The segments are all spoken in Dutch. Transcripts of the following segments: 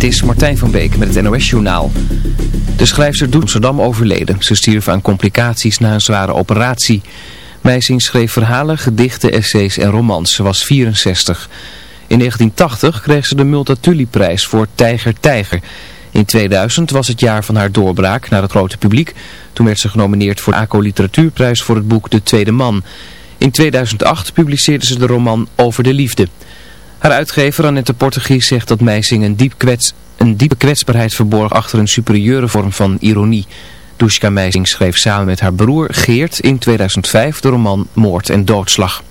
Dit is Martijn van Beek met het NOS-journaal. De schrijfster Doet Amsterdam overleden. Ze stierf aan complicaties na een zware operatie. Meising schreef verhalen, gedichten, essays en romans. Ze was 64. In 1980 kreeg ze de Multatuli-prijs voor Tijger Tijger. In 2000 was het jaar van haar doorbraak naar het grote publiek. Toen werd ze genomineerd voor de ACO Literatuurprijs voor het boek De Tweede Man. In 2008 publiceerde ze de roman Over de Liefde. Haar uitgever Annette Portugies zegt dat Meising een, diep kwets, een diepe kwetsbaarheid verborg achter een superieure vorm van ironie. Dushka Meising schreef samen met haar broer Geert in 2005 de roman Moord en Doodslag.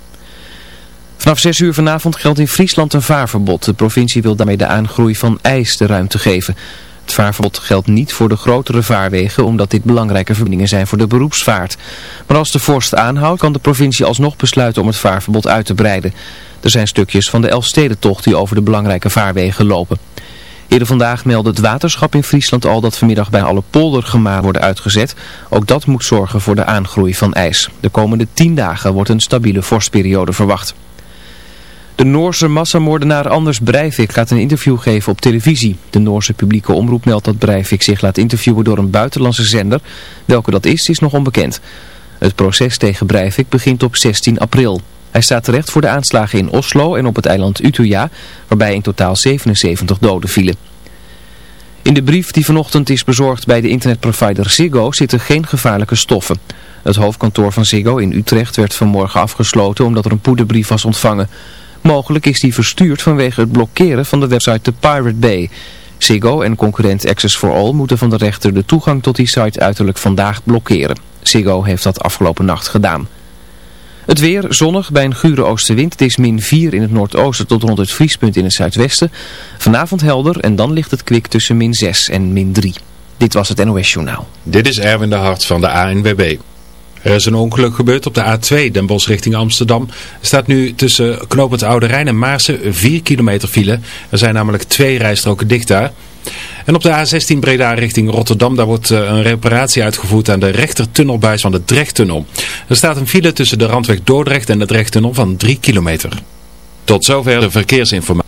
Vanaf 6 uur vanavond geldt in Friesland een vaarverbod. De provincie wil daarmee de aangroei van ijs de ruimte geven. Het vaarverbod geldt niet voor de grotere vaarwegen omdat dit belangrijke verbindingen zijn voor de beroepsvaart. Maar als de vorst aanhoudt kan de provincie alsnog besluiten om het vaarverbod uit te breiden. Er zijn stukjes van de Elfstedentocht die over de belangrijke vaarwegen lopen. Eerder vandaag meldde het waterschap in Friesland al dat vanmiddag bij alle poldergemaren worden uitgezet. Ook dat moet zorgen voor de aangroei van ijs. De komende tien dagen wordt een stabiele vorstperiode verwacht. De Noorse massamoordenaar Anders Breivik gaat een interview geven op televisie. De Noorse publieke omroep meldt dat Breivik zich laat interviewen door een buitenlandse zender. Welke dat is, is nog onbekend. Het proces tegen Breivik begint op 16 april. Hij staat terecht voor de aanslagen in Oslo en op het eiland Utøya, waarbij in totaal 77 doden vielen. In de brief die vanochtend is bezorgd bij de internetprovider Ziggo zitten geen gevaarlijke stoffen. Het hoofdkantoor van Ziggo in Utrecht werd vanmorgen afgesloten omdat er een poederbrief was ontvangen. Mogelijk is die verstuurd vanwege het blokkeren van de website The Pirate Bay. Ziggo en concurrent Access for All moeten van de rechter de toegang tot die site uiterlijk vandaag blokkeren. Ziggo heeft dat afgelopen nacht gedaan. Het weer zonnig bij een gure oostenwind. Het is min 4 in het noordoosten tot rond het vriespunt in het zuidwesten. Vanavond helder en dan ligt het kwik tussen min 6 en min 3. Dit was het NOS Journaal. Dit is Erwin de Hart van de ANWB. Er is een ongeluk gebeurd op de A2 Den Bosch richting Amsterdam. Er staat nu tussen knooppunt Oude Rijn en Maarsen 4 kilometer file. Er zijn namelijk twee rijstroken dicht daar. En op de A16 Breda richting Rotterdam, daar wordt eh, een reparatie uitgevoerd aan de rechtertunnelbuis van de Drechttunnel. Er staat een file tussen de randweg Dordrecht en de Drechttunnel van 3 kilometer. Tot zover de verkeersinformatie.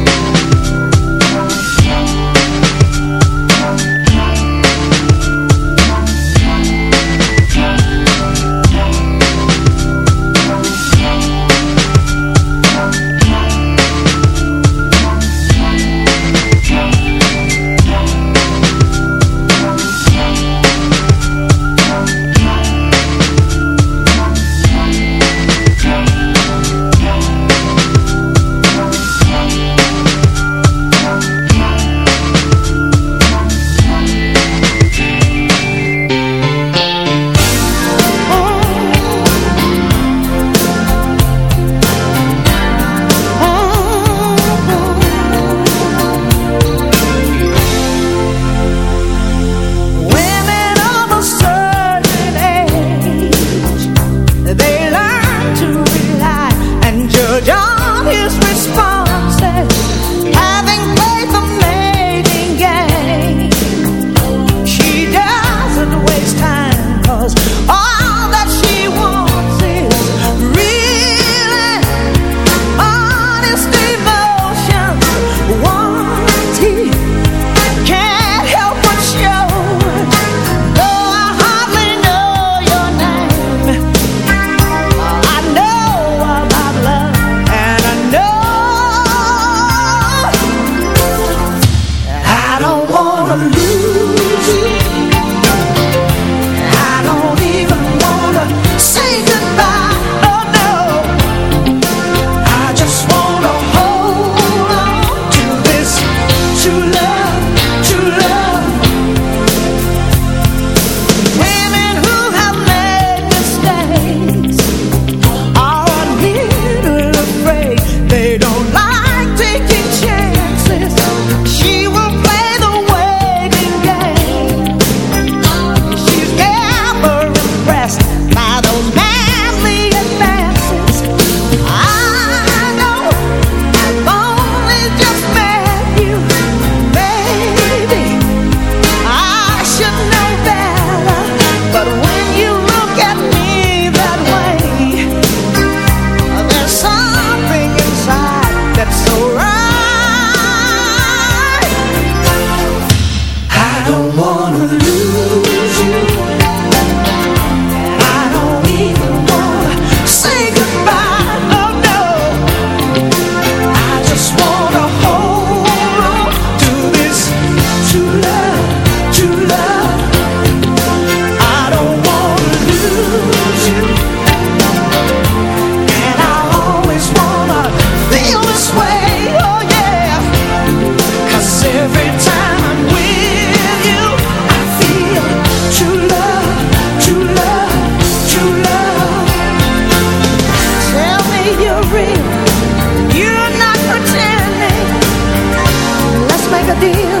you're real. You're not pretending. Let's make a deal.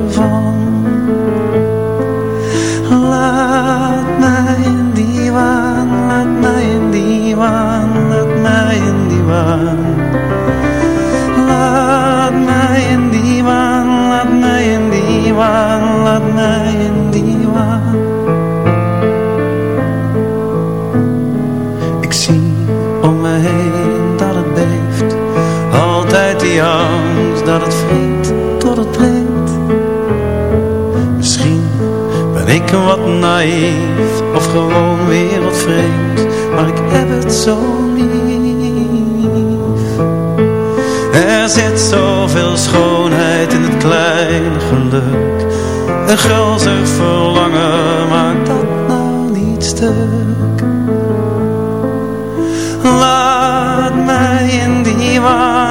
диван, ладная диван. Ik zie om me heen dat het beeft, altijd die angst dat het vriend tot het breekt. Misschien ben ik wat naïef of gewoon weer wat vreemd, maar ik heb het zo lief. Er zit zoveel schoon klein geluk. Een gulzig verlangen maakt dat nou niet stuk. Laat mij in die waan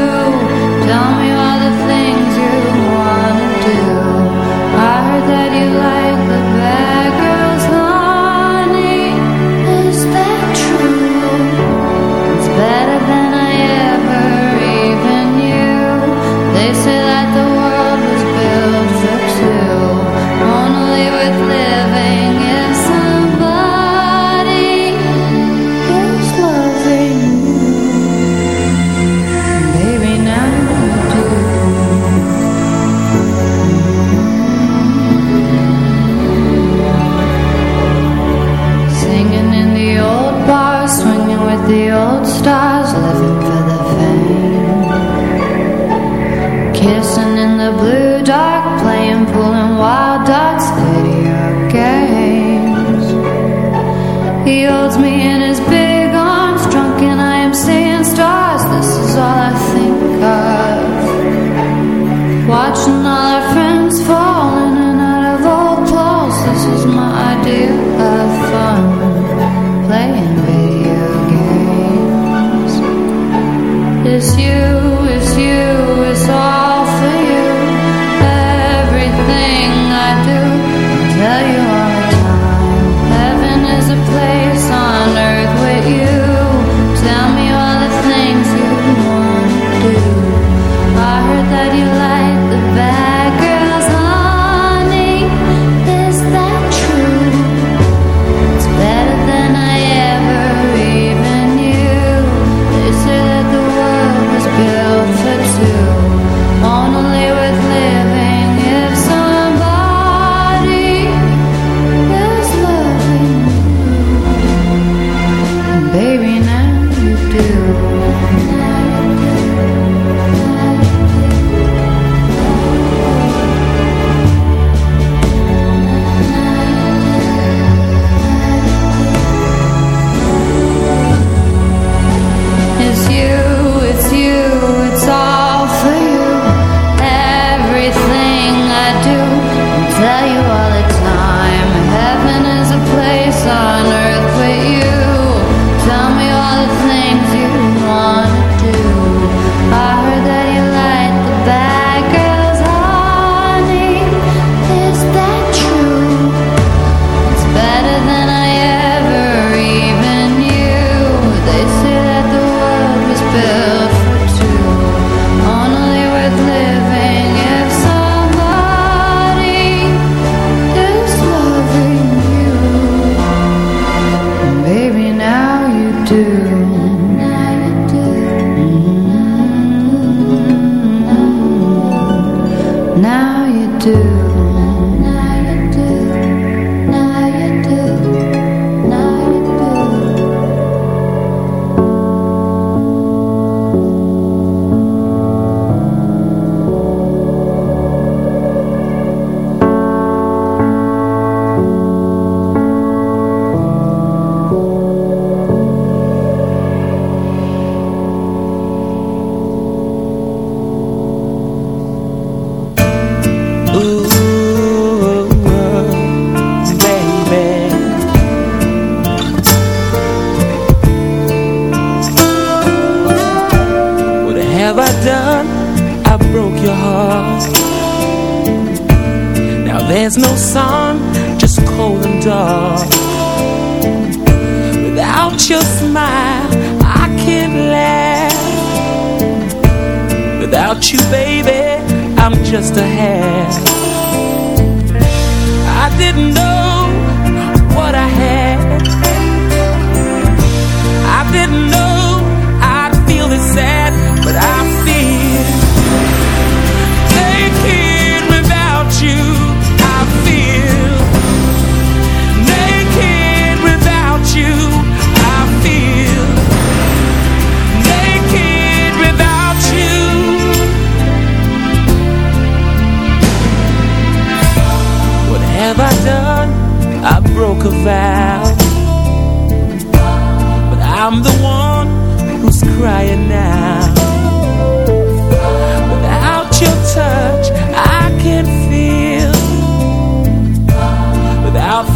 do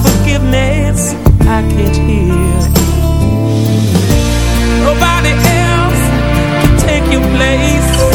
forgiveness I can't hear. Nobody else can take your place.